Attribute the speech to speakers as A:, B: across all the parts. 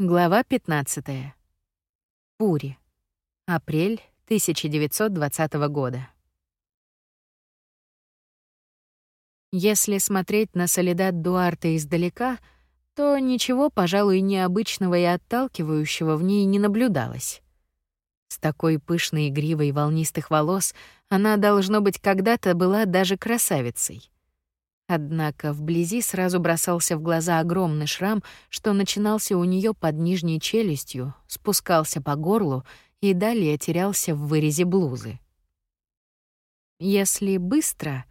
A: Глава 15. Пури. Апрель 1920 года. Если смотреть на Солидат Дуарте издалека, то ничего, пожалуй, необычного и отталкивающего в ней не наблюдалось. С такой пышной гривой волнистых волос она, должно быть, когда-то была даже красавицей. Однако вблизи сразу бросался в глаза огромный шрам, что начинался у нее под нижней челюстью, спускался по горлу и далее терялся в вырезе блузы. Если быстро,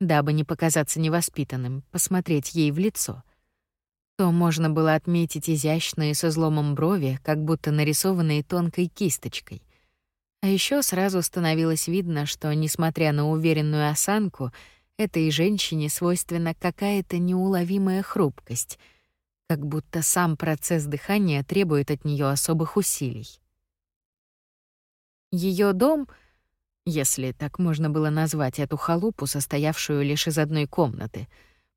A: дабы не показаться невоспитанным, посмотреть ей в лицо, то можно было отметить изящные с изломом брови, как будто нарисованные тонкой кисточкой. А еще сразу становилось видно, что, несмотря на уверенную осанку, Этой женщине свойственна какая-то неуловимая хрупкость, как будто сам процесс дыхания требует от нее особых усилий. Ее дом, если так можно было назвать эту халупу, состоявшую лишь из одной комнаты,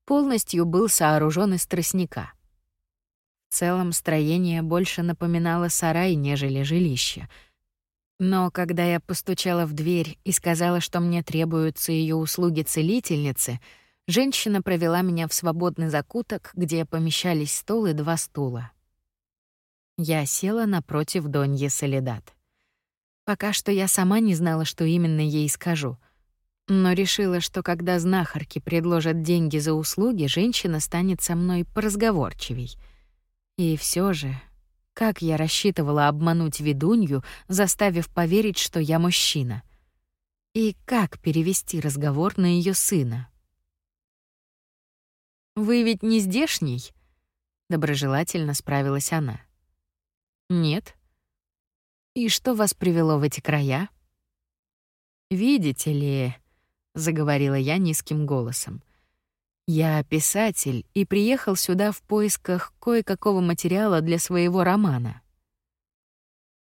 A: полностью был сооружен из тростника. В целом строение больше напоминало сарай, нежели жилище — но когда я постучала в дверь и сказала, что мне требуются ее услуги целительницы, женщина провела меня в свободный закуток, где помещались стол и два стула. Я села напротив Доньи Солидат. Пока что я сама не знала, что именно ей скажу, но решила, что когда знахарки предложат деньги за услуги, женщина станет со мной поразговорчивей. И все же как я рассчитывала обмануть ведунью, заставив поверить, что я мужчина? И как перевести разговор на ее сына? «Вы ведь не здешний?» — доброжелательно справилась она. «Нет». «И что вас привело в эти края?» «Видите ли...» — заговорила я низким голосом. Я писатель и приехал сюда в поисках кое-какого материала для своего романа.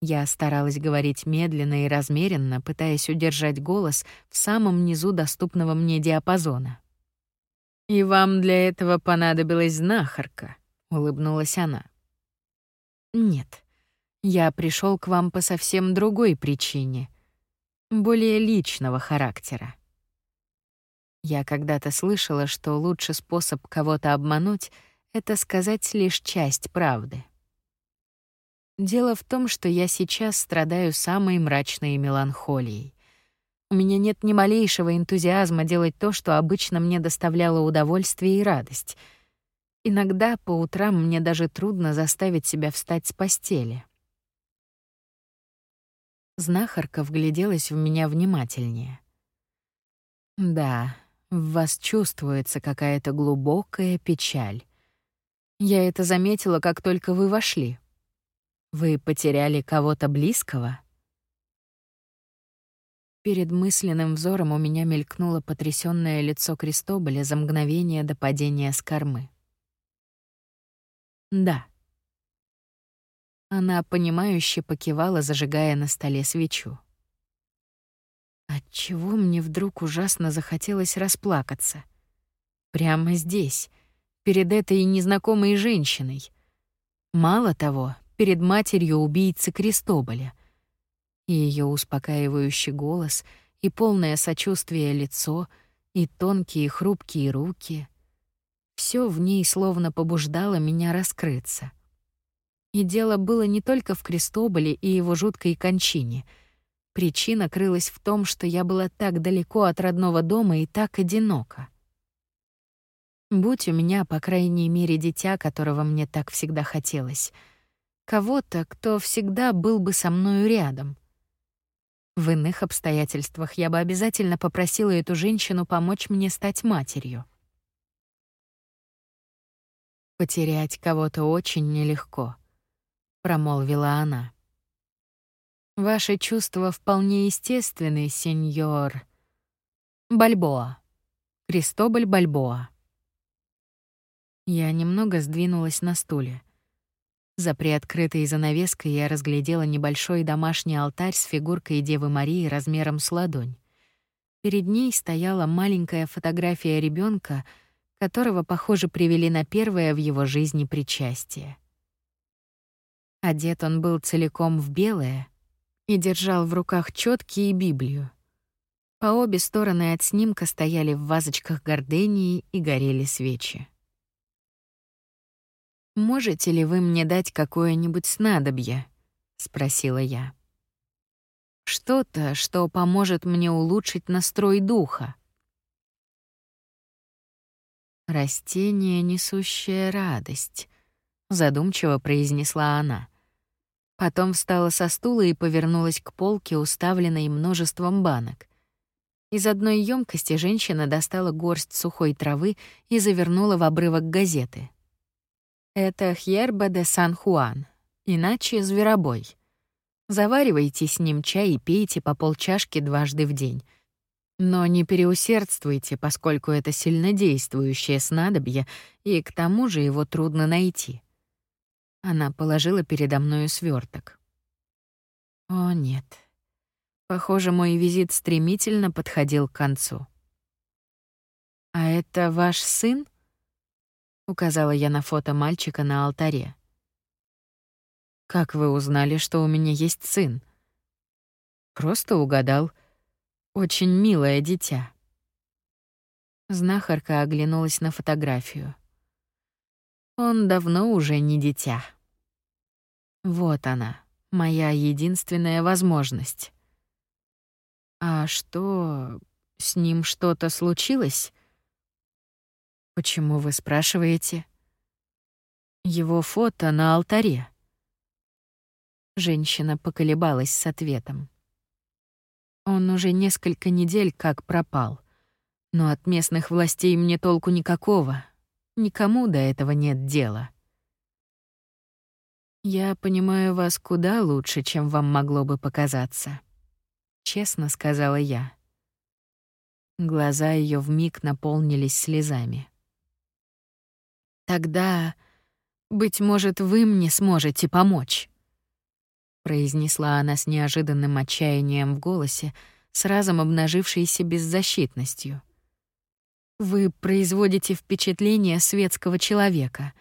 A: Я старалась говорить медленно и размеренно, пытаясь удержать голос в самом низу доступного мне диапазона. «И вам для этого понадобилась знахарка», — улыбнулась она. «Нет, я пришел к вам по совсем другой причине, более личного характера. Я когда-то слышала, что лучший способ кого-то обмануть — это сказать лишь часть правды. Дело в том, что я сейчас страдаю самой мрачной меланхолией. У меня нет ни малейшего энтузиазма делать то, что обычно мне доставляло удовольствие и радость. Иногда по утрам мне даже трудно заставить себя встать с постели. Знахарка вгляделась в меня внимательнее. Да, в вас чувствуется какая-то глубокая печаль. Я это заметила, как только вы вошли. Вы потеряли кого-то близкого? Перед мысленным взором у меня мелькнуло потрясённое лицо Крестоболя за мгновение до падения с кормы. Да. Она понимающе покивала, зажигая на столе свечу. Отчего мне вдруг ужасно захотелось расплакаться? Прямо здесь, перед этой незнакомой женщиной. Мало того, перед матерью убийцы Крестоболя. И ее успокаивающий голос, и полное сочувствие лицо, и тонкие хрупкие руки. Все в ней словно побуждало меня раскрыться. И дело было не только в Крестоболе и его жуткой кончине — Причина крылась в том, что я была так далеко от родного дома и так одинока. Будь у меня, по крайней мере, дитя, которого мне так всегда хотелось. Кого-то, кто всегда был бы со мною рядом. В иных обстоятельствах я бы обязательно попросила эту женщину помочь мне стать матерью. «Потерять кого-то очень нелегко», — промолвила она. Ваши чувства вполне естественны, сеньор. Бальбоа. Кристобаль Бальбоа. Я немного сдвинулась на стуле. За приоткрытой занавеской я разглядела небольшой домашний алтарь с фигуркой Девы Марии размером с ладонь. Перед ней стояла маленькая фотография ребенка, которого, похоже, привели на первое в его жизни причастие. Одет он был целиком в белое и держал в руках четки и Библию. По обе стороны от снимка стояли в вазочках гордении и горели свечи. «Можете ли вы мне дать какое-нибудь снадобье?» — спросила я. «Что-то, что поможет мне улучшить настрой духа». «Растение, несущее радость», — задумчиво произнесла она. Потом встала со стула и повернулась к полке, уставленной множеством банок. Из одной емкости женщина достала горсть сухой травы и завернула в обрывок газеты. Это хьерба де Сан-Хуан, иначе зверобой. Заваривайте с ним чай и пейте по полчашки дважды в день. Но не переусердствуйте, поскольку это сильнодействующее снадобье, и к тому же его трудно найти. Она положила передо мною сверток. О, нет. Похоже, мой визит стремительно подходил к концу. «А это ваш сын?» указала я на фото мальчика на алтаре. Как вы узнали, что у меня есть сын? Просто угадал. Очень милое дитя. Знахарка оглянулась на фотографию. Он давно уже не дитя. Вот она, моя единственная возможность. А что, с ним что-то случилось? Почему вы спрашиваете? Его фото на алтаре. Женщина поколебалась с ответом. Он уже несколько недель как пропал. Но от местных властей мне толку никакого. Никому до этого нет дела. Я понимаю вас куда лучше, чем вам могло бы показаться. Честно сказала я. Глаза ее вмиг наполнились слезами. Тогда, быть может, вы мне сможете помочь, произнесла она с неожиданным отчаянием в голосе, с разом обнажившейся беззащитностью. Вы производите впечатление светского человека.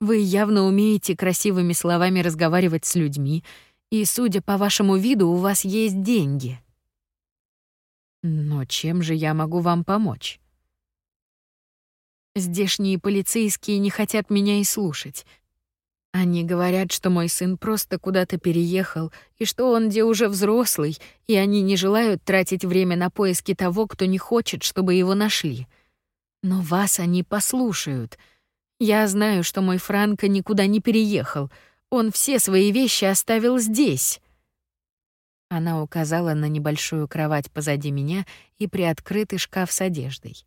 A: Вы явно умеете красивыми словами разговаривать с людьми, и, судя по вашему виду, у вас есть деньги. Но чем же я могу вам помочь? Здешние полицейские не хотят меня и слушать. Они говорят, что мой сын просто куда-то переехал, и что он где уже взрослый, и они не желают тратить время на поиски того, кто не хочет, чтобы его нашли. Но вас они послушают. Я знаю, что мой Франко никуда не переехал. Он все свои вещи оставил здесь. Она указала на небольшую кровать позади меня и приоткрытый шкаф с одеждой.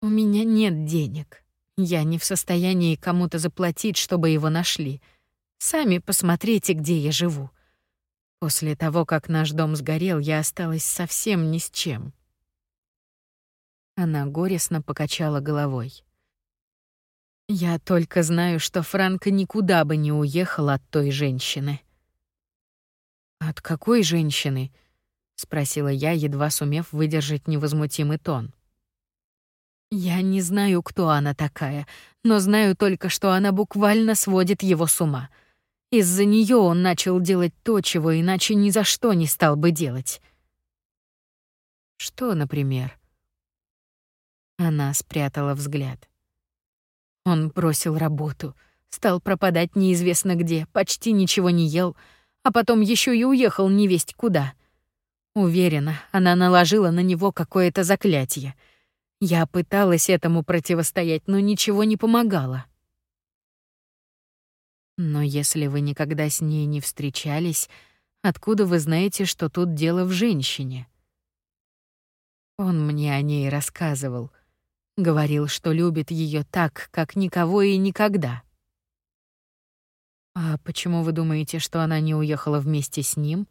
A: У меня нет денег. Я не в состоянии кому-то заплатить, чтобы его нашли. Сами посмотрите, где я живу. После того, как наш дом сгорел, я осталась совсем ни с чем. Она горестно покачала головой. Я только знаю, что Франко никуда бы не уехал от той женщины. От какой женщины? спросила я, едва сумев выдержать невозмутимый тон. Я не знаю, кто она такая, но знаю только, что она буквально сводит его с ума. Из-за нее он начал делать то, чего иначе ни за что не стал бы делать. Что, например? Она спрятала взгляд. Он бросил работу, стал пропадать неизвестно где, почти ничего не ел, а потом еще и уехал невесть куда. Уверена, она наложила на него какое-то заклятие — я пыталась этому противостоять, но ничего не помогало. Но если вы никогда с ней не встречались, откуда вы знаете, что тут дело в женщине? Он мне о ней рассказывал. Говорил, что любит ее так, как никого и никогда. А почему вы думаете, что она не уехала вместе с ним?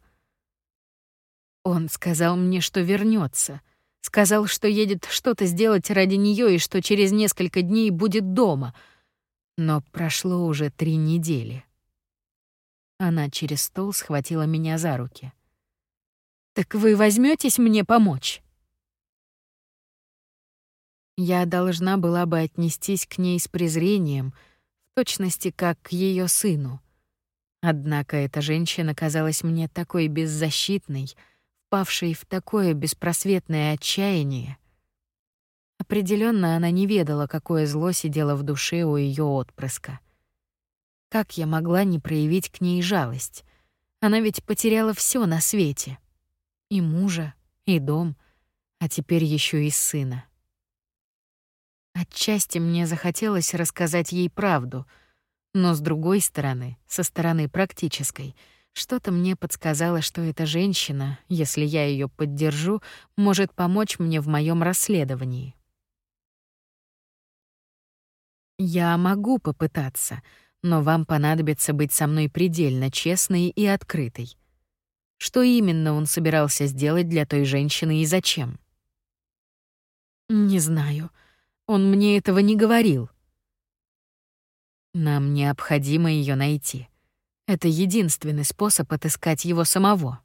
A: Он сказал мне, что вернется, Сказал, что едет что-то сделать ради нее и что через несколько дней будет дома. Но прошло уже три недели. Она через стол схватила меня за руки. «Так вы возьметесь мне помочь?» Я должна была бы отнестись к ней с презрением, в точности как к ее сыну. Однако эта женщина казалась мне такой беззащитной, впавшей в такое беспросветное отчаяние. Определенно она не ведала, какое зло сидело в душе у ее отпрыска. Как я могла не проявить к ней жалость? Она ведь потеряла все на свете. И мужа, и дом, а теперь еще и сына. Отчасти мне захотелось рассказать ей правду, но с другой стороны, со стороны практической, что-то мне подсказало, что эта женщина, если я ее поддержу, может помочь мне в моем расследовании. Я могу попытаться, но вам понадобится быть со мной предельно честной и открытой. Что именно он собирался сделать для той женщины и зачем? Не знаю. Он мне этого не говорил. Нам необходимо ее найти. Это единственный способ отыскать его самого.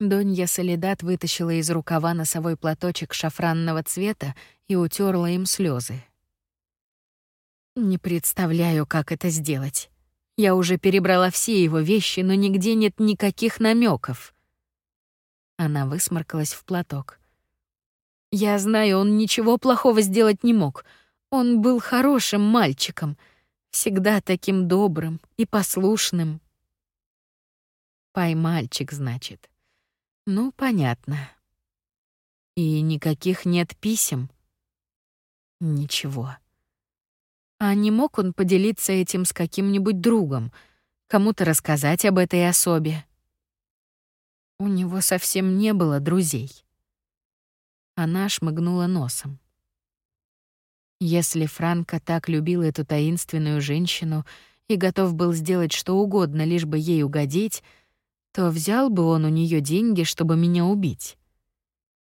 A: Донья Солидат вытащила из рукава носовой платочек шафранного цвета и утерла им слезы. Не представляю, как это сделать. Я уже перебрала все его вещи, но нигде нет никаких намеков. Она высморкалась в платок. Я знаю, он ничего плохого сделать не мог. Он был хорошим мальчиком, всегда таким добрым и послушным. Пай-мальчик, значит. Ну, понятно. И никаких нет писем? Ничего. А не мог он поделиться этим с каким-нибудь другом, кому-то рассказать об этой особе? У него совсем не было друзей. Она шмыгнула носом. Если Франко так любил эту таинственную женщину и готов был сделать что угодно, лишь бы ей угодить, то взял бы он у нее деньги, чтобы меня убить.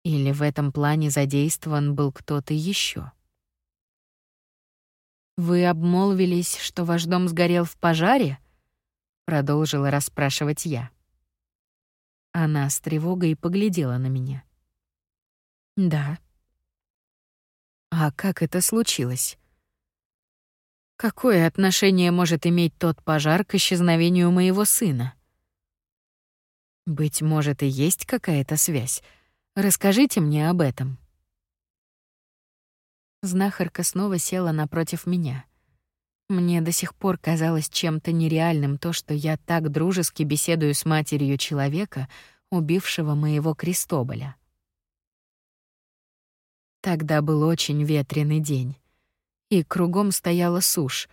A: Или в этом плане задействован был кто-то еще. Вы обмолвились, что ваш дом сгорел в пожаре? продолжила расспрашивать я. Она с тревогой поглядела на меня. Да. А как это случилось? Какое отношение может иметь тот пожар к исчезновению моего сына? Быть может, и есть какая-то связь. Расскажите мне об этом. Знахарка снова села напротив меня. Мне до сих пор казалось чем-то нереальным то, что я так дружески беседую с матерью человека, убившего моего Крестоболя. Тогда был очень ветреный день. И кругом стояла сушь.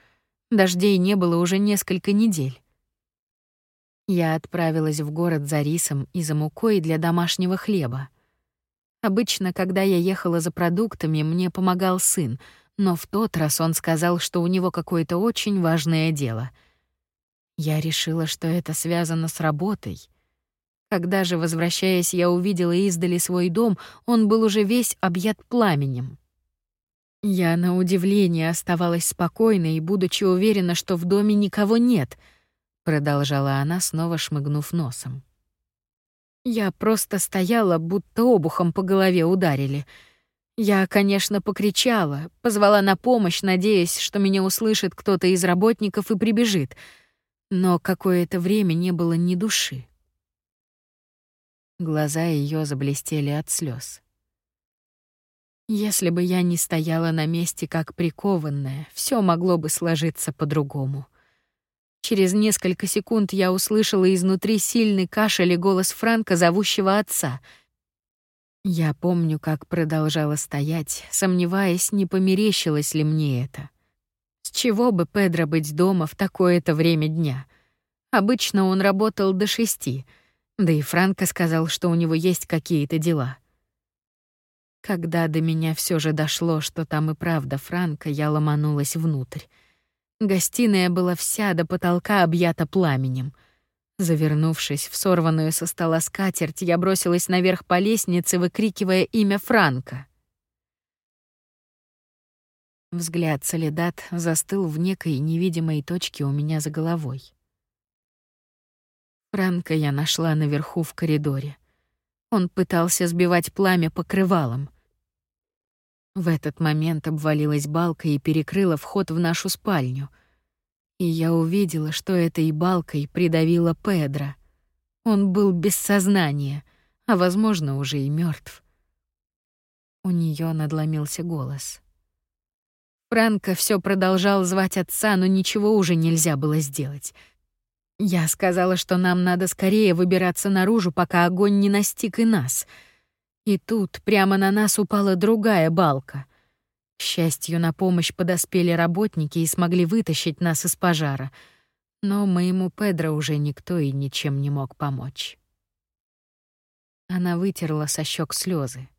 A: Дождей не было уже несколько недель. Я отправилась в город за рисом и за мукой для домашнего хлеба. Обычно, когда я ехала за продуктами, мне помогал сын, но в тот раз он сказал, что у него какое-то очень важное дело. Я решила, что это связано с работой — когда же, возвращаясь, я увидела издали свой дом, он был уже весь объят пламенем. Я на удивление оставалась спокойной, будучи уверена, что в доме никого нет, продолжала она, снова шмыгнув носом. Я просто стояла, будто обухом по голове ударили. Я, конечно, покричала, позвала на помощь, надеясь, что меня услышит кто-то из работников и прибежит. Но какое-то время не было ни души. Глаза ее заблестели от слез. Если бы я не стояла на месте как прикованная, все могло бы сложиться по-другому. Через несколько секунд я услышала изнутри сильный кашель и голос Франка, зовущего отца. Я помню, как продолжала стоять, сомневаясь, не померещилось ли мне это. С чего бы Педро быть дома в такое-то время дня? Обычно он работал до шести — да и Франко сказал, что у него есть какие-то дела. Когда до меня все же дошло, что там и правда Франко, я ломанулась внутрь. Гостиная была вся до потолка объята пламенем. Завернувшись в сорванную со стола скатерть, я бросилась наверх по лестнице, выкрикивая имя Франка. Взгляд Солидат застыл в некой невидимой точке у меня за головой. Франка я нашла наверху в коридоре. Он пытался сбивать пламя покрывалом. В этот момент обвалилась балка и перекрыла вход в нашу спальню. И я увидела, что этой балкой придавила Педро. Он был без сознания, а, возможно, уже и мертв. У нее надломился голос. Франко все продолжал звать отца, но ничего уже нельзя было сделать. Я сказала, что нам надо скорее выбираться наружу, пока огонь не настиг и нас. И тут прямо на нас упала другая балка. К счастью, на помощь подоспели работники и смогли вытащить нас из пожара. Но моему Педро уже никто и ничем не мог помочь. Она вытерла со щек слезы.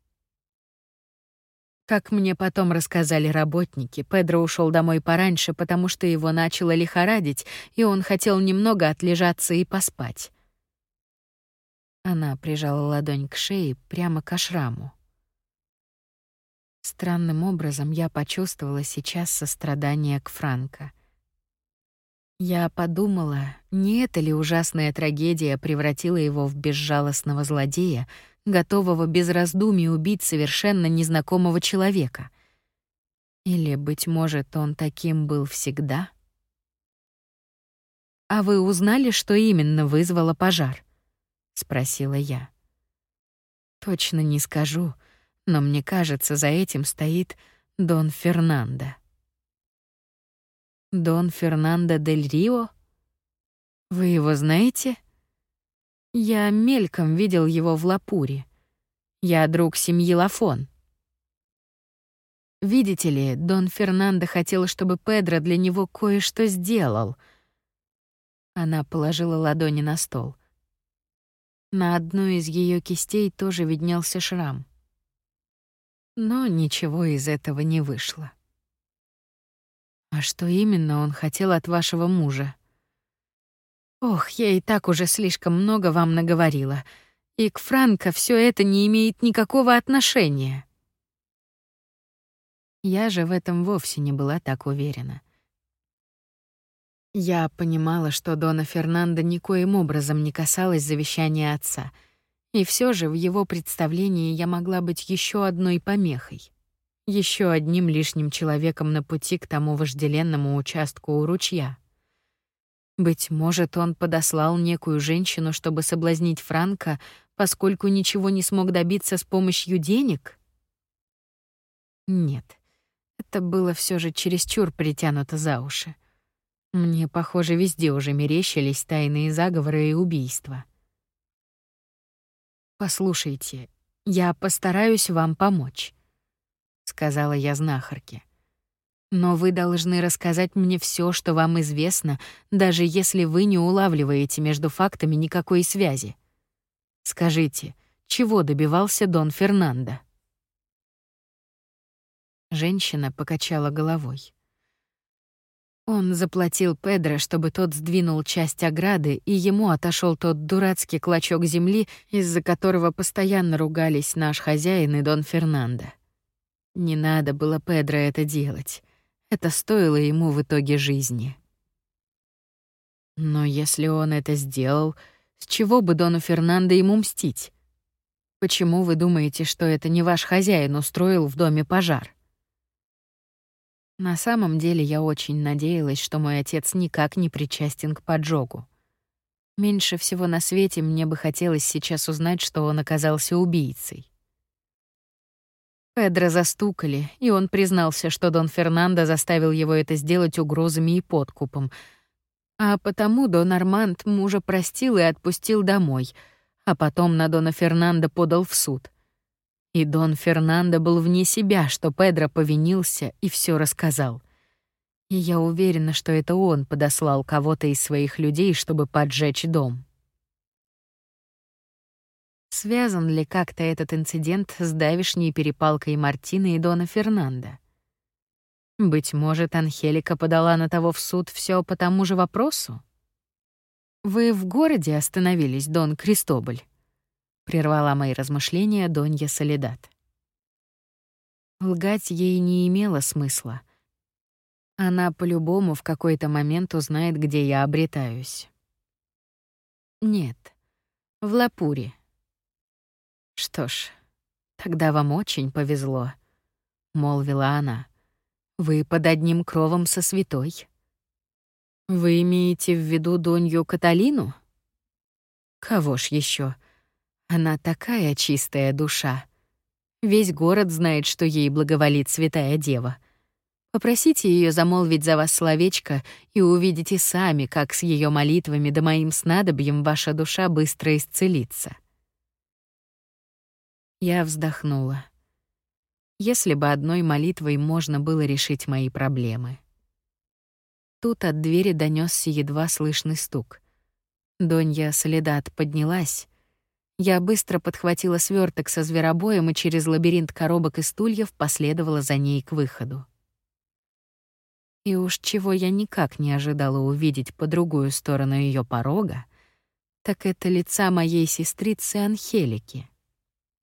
A: Как мне потом рассказали работники, Педро ушел домой пораньше, потому что его начало лихорадить, и он хотел немного отлежаться и поспать. Она прижала ладонь к шее прямо к шраму. Странным образом я почувствовала сейчас сострадание к Франко. Я подумала, не эта ли ужасная трагедия превратила его в безжалостного злодея, готового без раздумий убить совершенно незнакомого человека. Или, быть может, он таким был всегда? «А вы узнали, что именно вызвало пожар?» — спросила я. «Точно не скажу, но мне кажется, за этим стоит Дон Фернандо». «Дон Фернандо дель Рио? Вы его знаете?» Я мельком видел его в Лапуре. Я друг семьи Лафон. Видите ли, Дон Фернандо хотел, чтобы Педро для него кое-что сделал. Она положила ладони на стол. На одной из ее кистей тоже виднелся шрам. Но ничего из этого не вышло. А что именно он хотел от вашего мужа? Ох, я и так уже слишком много вам наговорила. И к Франко все это не имеет никакого отношения. Я же в этом вовсе не была так уверена. Я понимала, что Дона Фернандо никоим образом не касалась завещания отца, и все же в его представлении я могла быть еще одной помехой, еще одним лишним человеком на пути к тому вожделенному участку у ручья. Быть может, он подослал некую женщину, чтобы соблазнить Франка, поскольку ничего не смог добиться с помощью денег? Нет, это было все же чересчур притянуто за уши. Мне, похоже, везде уже мерещились тайные заговоры и убийства. «Послушайте, я постараюсь вам помочь», — сказала я знахарке. Но вы должны рассказать мне все, что вам известно, даже если вы не улавливаете между фактами никакой связи. Скажите, чего добивался Дон Фернандо? Женщина покачала головой. Он заплатил Педро, чтобы тот сдвинул часть ограды, и ему отошел тот дурацкий клочок земли, из-за которого постоянно ругались наш хозяин и Дон Фернандо. Не надо было Педро это делать. Это стоило ему в итоге жизни. Но если он это сделал, с чего бы Дону Фернандо ему мстить? Почему вы думаете, что это не ваш хозяин устроил в доме пожар? На самом деле я очень надеялась, что мой отец никак не причастен к поджогу. Меньше всего на свете мне бы хотелось сейчас узнать, что он оказался убийцей. Педро застукали, и он признался, что Дон Фернандо заставил его это сделать угрозами и подкупом. А потому Дон Арманд мужа простил и отпустил домой, а потом на Дона Фернандо подал в суд. И Дон Фернандо был вне себя, что Педро повинился и все рассказал. И я уверена, что это он подослал кого-то из своих людей, чтобы поджечь дом. Связан ли как-то этот инцидент с давишней перепалкой Мартины и Дона Фернандо? Быть может, Анхелика подала на того в суд все по тому же вопросу? «Вы в городе остановились, Дон Кристоболь?» — прервала мои размышления Донья Солидат. Лгать ей не имело смысла. Она по-любому в какой-то момент узнает, где я обретаюсь. Нет, в Лапуре, что ж, тогда вам очень повезло, молвила она. Вы под одним кровом со святой. Вы имеете в виду Донью Каталину? Кого ж еще? Она такая чистая душа. Весь город знает, что ей благоволит святая дева. Попросите ее замолвить за вас словечко, и увидите сами, как с ее молитвами да моим снадобьем ваша душа быстро исцелится. Я вздохнула. Если бы одной молитвой можно было решить мои проблемы. Тут от двери донесся едва слышный стук. Донья Солидат поднялась. Я быстро подхватила сверток со зверобоем и через лабиринт коробок и стульев последовала за ней к выходу. И уж чего я никак не ожидала увидеть по другую сторону ее порога, так это лица моей сестрицы Анхелики.